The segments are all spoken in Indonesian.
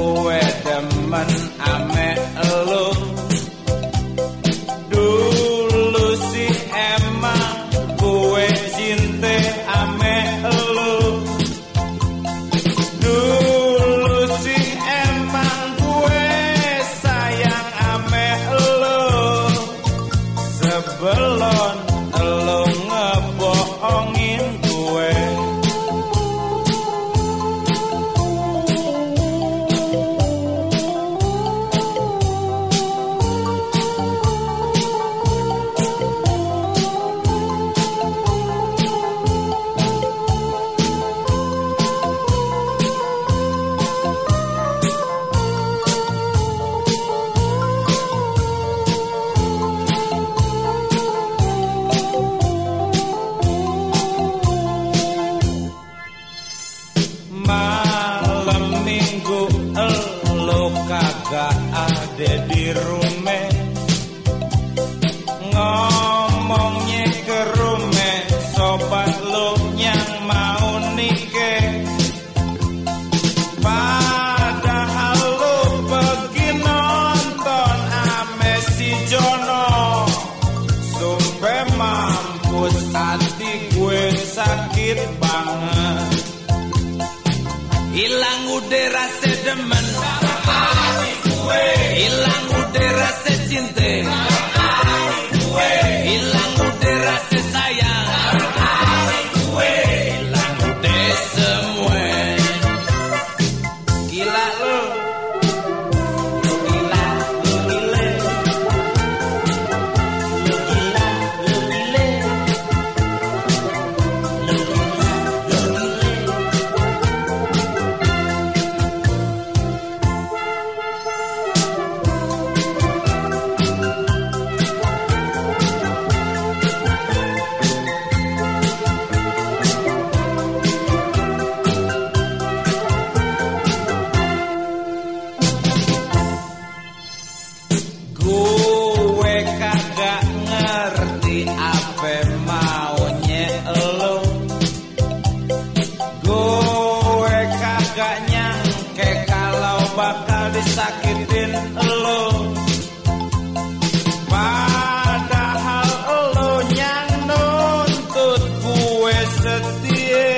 with the money? gak ada di rumah. Ngomongnya ke rumah. Sobat lu yang mau nikah. Padahal lu pergi nonton ame si Jono. Sampai mampus hati gue sakit banget. Hilang udah rasa demen Hilang ngerti apa maunya lo? Gue kagak nyangke kalau bakal disakitin lo. Padahal lo yang nuntut gue setia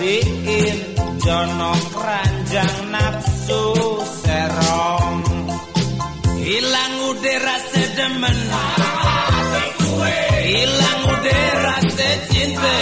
diin jonong ranjang nafsu serong. Hilang udah rasa demen. Hilang udah rasa cinta.